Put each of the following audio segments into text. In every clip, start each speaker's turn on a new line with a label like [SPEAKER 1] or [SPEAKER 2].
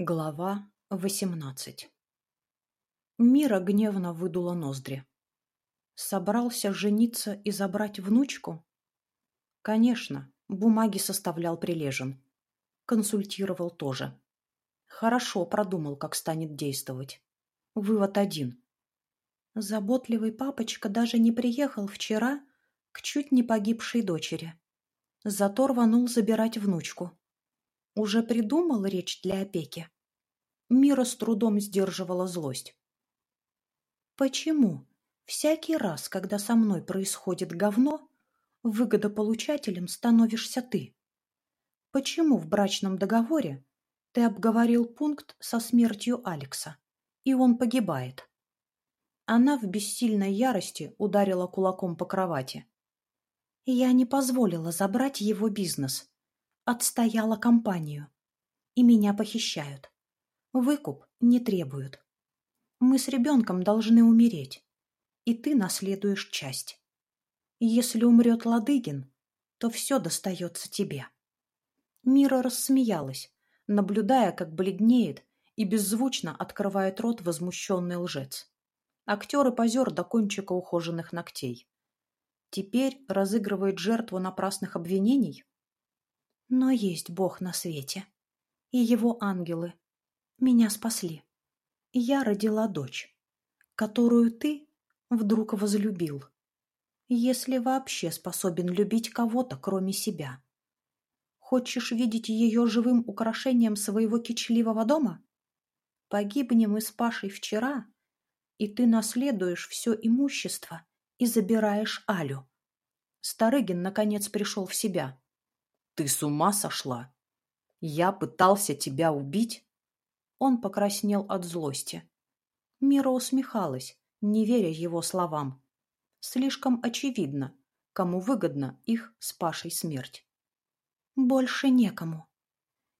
[SPEAKER 1] Глава восемнадцать Мира гневно выдула ноздри. Собрался жениться и забрать внучку? Конечно, бумаги составлял прилежен. Консультировал тоже. Хорошо продумал, как станет действовать. Вывод один. Заботливый папочка даже не приехал вчера к чуть не погибшей дочери. Зато рванул забирать внучку. Уже придумал речь для опеки? Мира с трудом сдерживала злость. Почему всякий раз, когда со мной происходит говно, выгодополучателем становишься ты? Почему в брачном договоре ты обговорил пункт со смертью Алекса, и он погибает? Она в бессильной ярости ударила кулаком по кровати. Я не позволила забрать его бизнес отстояла компанию. И меня похищают. Выкуп не требуют. Мы с ребенком должны умереть. И ты наследуешь часть. Если умрет Ладыгин, то все достается тебе. Мира рассмеялась, наблюдая, как бледнеет и беззвучно открывает рот возмущенный лжец. Актер и позер до кончика ухоженных ногтей. Теперь разыгрывает жертву напрасных обвинений? Но есть Бог на свете. И его ангелы. Меня спасли. Я родила дочь, которую ты вдруг возлюбил. Если вообще способен любить кого-то, кроме себя. Хочешь видеть ее живым украшением своего кичливого дома? Погибнем мы с Пашей вчера, и ты наследуешь все имущество и забираешь Алю. Старыгин наконец пришел в себя. Ты с ума сошла? Я пытался тебя убить? Он покраснел от злости. Мира усмехалась, не веря его словам. Слишком очевидно, кому выгодна их с Пашей смерть. Больше некому.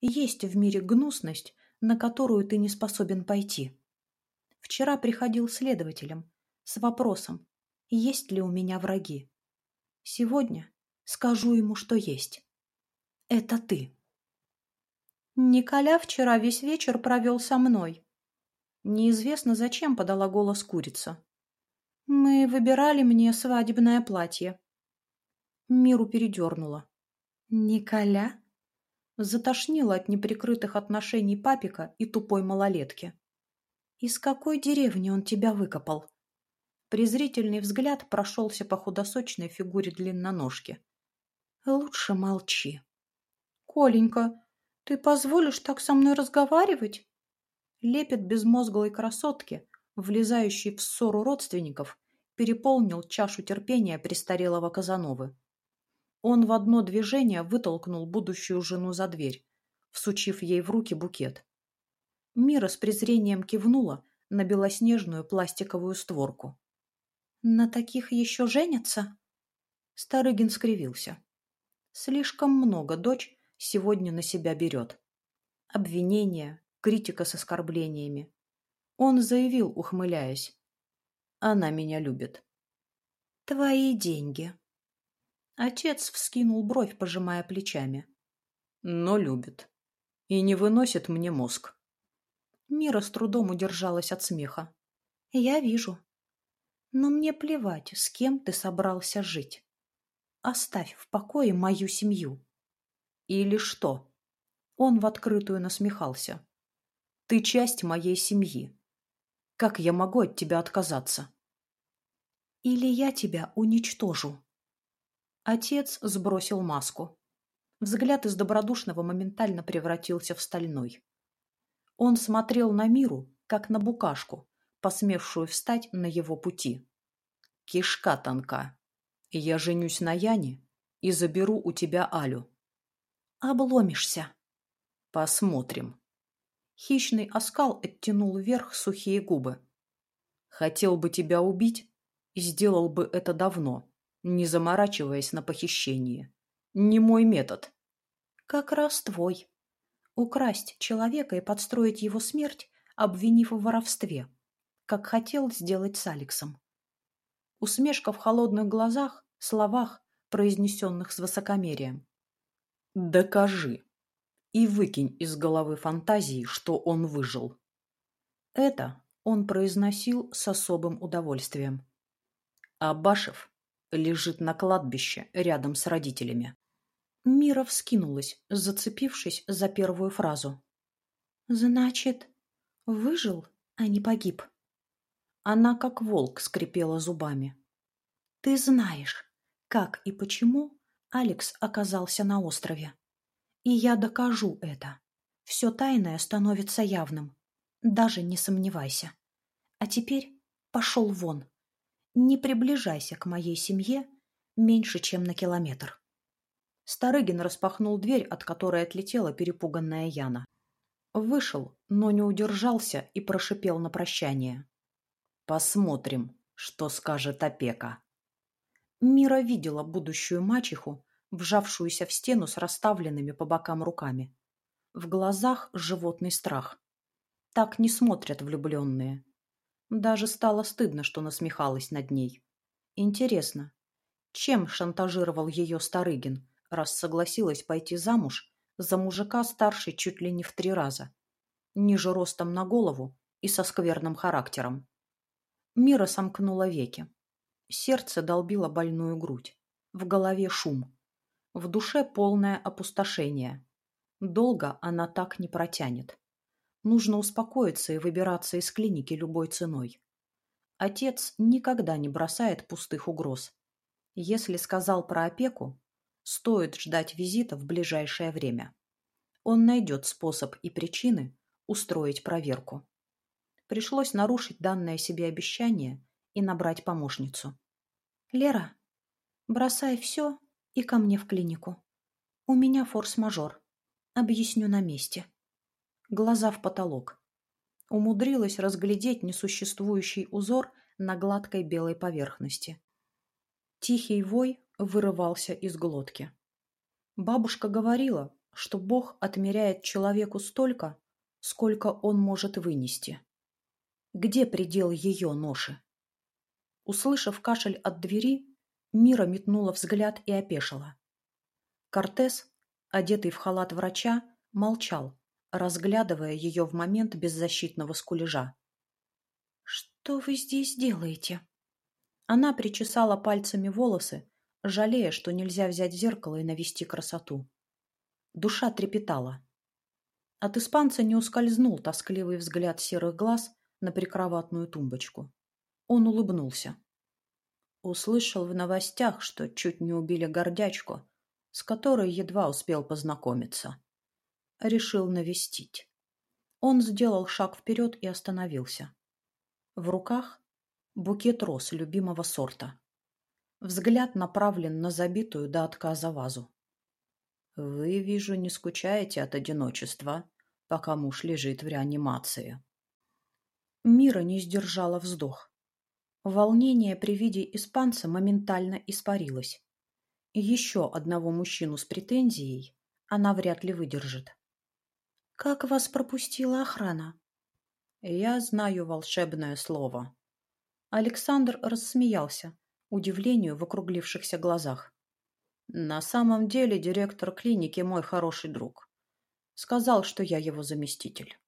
[SPEAKER 1] Есть в мире гнусность, на которую ты не способен пойти. Вчера приходил следователем с вопросом, есть ли у меня враги. Сегодня скажу ему, что есть это ты. Николя вчера весь вечер провел со мной. Неизвестно, зачем подала голос курица. Мы выбирали мне свадебное платье. Миру передернула. Николя? Затошнило от неприкрытых отношений папика и тупой малолетки. Из какой деревни он тебя выкопал? Презрительный взгляд прошелся по худосочной фигуре длинноножки. Лучше молчи. «Коленька, ты позволишь так со мной разговаривать?» Лепет безмозглой красотки, влезающей в ссору родственников, переполнил чашу терпения престарелого Казановы. Он в одно движение вытолкнул будущую жену за дверь, всучив ей в руки букет. Мира с презрением кивнула на белоснежную пластиковую створку. «На таких еще женятся?» Старыгин скривился. Слишком много дочь сегодня на себя берет. Обвинения, критика с оскорблениями. Он заявил, ухмыляясь. Она меня любит. Твои деньги. Отец вскинул бровь, пожимая плечами. Но любит. И не выносит мне мозг. Мира с трудом удержалась от смеха. Я вижу. Но мне плевать, с кем ты собрался жить. Оставь в покое мою семью. Или что? Он в открытую насмехался. Ты часть моей семьи. Как я могу от тебя отказаться? Или я тебя уничтожу. Отец сбросил маску. Взгляд из добродушного моментально превратился в стальной. Он смотрел на миру, как на букашку, посмевшую встать на его пути. Кишка тонка. Я женюсь на Яне и заберу у тебя Алю. Обломишься. Посмотрим. Хищный оскал оттянул вверх сухие губы. Хотел бы тебя убить, и сделал бы это давно, не заморачиваясь на похищение. Не мой метод. Как раз твой. Украсть человека и подстроить его смерть, обвинив в воровстве, как хотел сделать с Алексом. Усмешка в холодных глазах, словах, произнесенных с высокомерием. Докажи. и выкинь из головы фантазии, что он выжил. Это он произносил с особым удовольствием. Абашев лежит на кладбище рядом с родителями. Мира вскинулась, зацепившись за первую фразу. «Значит, выжил, а не погиб?» Она как волк скрипела зубами. «Ты знаешь, как и почему Алекс оказался на острове. И я докажу это. Все тайное становится явным. Даже не сомневайся. А теперь пошел вон. Не приближайся к моей семье меньше, чем на километр. Старыгин распахнул дверь, от которой отлетела перепуганная Яна. Вышел, но не удержался и прошипел на прощание. «Посмотрим, что скажет опека». Мира видела будущую мачеху, вжавшуюся в стену с расставленными по бокам руками. В глазах животный страх. Так не смотрят влюбленные. Даже стало стыдно, что насмехалась над ней. Интересно, чем шантажировал ее Старыгин, раз согласилась пойти замуж за мужика старше чуть ли не в три раза, ниже ростом на голову и со скверным характером. Мира сомкнула веки. Сердце долбило больную грудь. В голове шум. В душе полное опустошение. Долго она так не протянет. Нужно успокоиться и выбираться из клиники любой ценой. Отец никогда не бросает пустых угроз. Если сказал про опеку, стоит ждать визита в ближайшее время. Он найдет способ и причины устроить проверку. Пришлось нарушить данное себе обещание и набрать помощницу. «Лера, бросай все и ко мне в клинику. У меня форс-мажор. Объясню на месте. Глаза в потолок. Умудрилась разглядеть несуществующий узор на гладкой белой поверхности. Тихий вой вырывался из глотки. Бабушка говорила, что Бог отмеряет человеку столько, сколько он может вынести. Где предел ее ноши? Услышав кашель от двери, Мира метнула взгляд и опешила. Кортес, одетый в халат врача, молчал, разглядывая ее в момент беззащитного скулежа. «Что вы здесь делаете?» Она причесала пальцами волосы, жалея, что нельзя взять зеркало и навести красоту. Душа трепетала. От испанца не ускользнул тоскливый взгляд серых глаз на прикроватную тумбочку. Он улыбнулся. Услышал в новостях, что чуть не убили гордячку, с которой едва успел познакомиться. Решил навестить. Он сделал шаг вперед и остановился. В руках букет роз любимого сорта. Взгляд направлен на забитую до отказа вазу. «Вы, вижу, не скучаете от одиночества, пока муж лежит в реанимации». Мира не сдержала вздох. Волнение при виде испанца моментально испарилось. Еще одного мужчину с претензией она вряд ли выдержит. «Как вас пропустила охрана?» «Я знаю волшебное слово». Александр рассмеялся, удивлению в округлившихся глазах. «На самом деле директор клиники мой хороший друг. Сказал, что я его заместитель».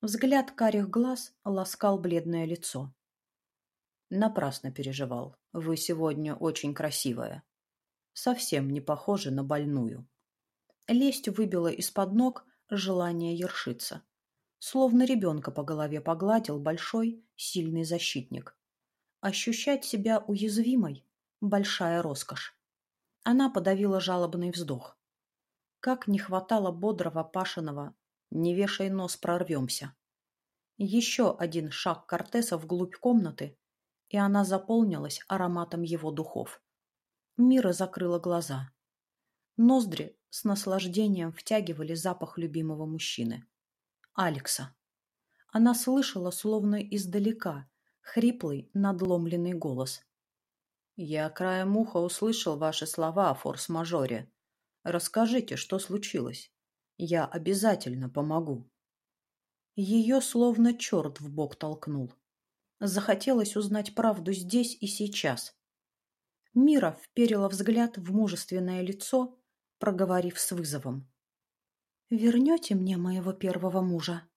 [SPEAKER 1] Взгляд карих глаз ласкал бледное лицо. Напрасно переживал. Вы сегодня очень красивая. Совсем не похожа на больную. Лесть выбила из-под ног желание ершиться. Словно ребенка по голове погладил большой, сильный защитник. Ощущать себя уязвимой – большая роскошь. Она подавила жалобный вздох. Как не хватало бодрого Пашиного «не вешай нос, прорвемся». Еще один шаг Кортеса вглубь комнаты, и она заполнилась ароматом его духов. Мира закрыла глаза. Ноздри с наслаждением втягивали запах любимого мужчины. Алекса. Она слышала, словно издалека, хриплый, надломленный голос. «Я краем уха услышал ваши слова о форс-мажоре. Расскажите, что случилось. Я обязательно помогу». Ее словно черт в бок толкнул. Захотелось узнать правду здесь и сейчас. Мира вперила взгляд в мужественное лицо, проговорив с вызовом. вернете мне моего первого мужа?»